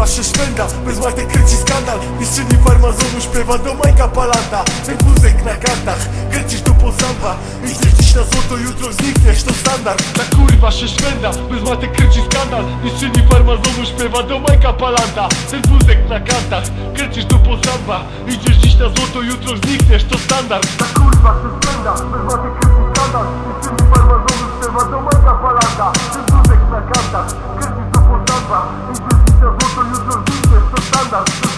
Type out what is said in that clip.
twarz się szpęda Bez łatek kręci skandal. Mistrzyni farmazonu śpiewa do Majka Palanta Ten wózek na kartach Kręcisz do pozamba Idziesz dziś na złoto, jutro znikniesz, to standard. Ta kurwa się szpęda Bez łatek kręci skandal. Mistrzyni farmazonu śpiewa do Majka Palanta Ten wózek na kartach Kręcisz do pozamba Idziesz dziś na złoto, jutro znikniesz, to standard. Ta kurwa się szpęda Bez łatek kręci skandal. Mistrzyni farmazonu śpiewa do Majka Palanta Ten wózek na kartach Kręcisz do pozamba Idziesz da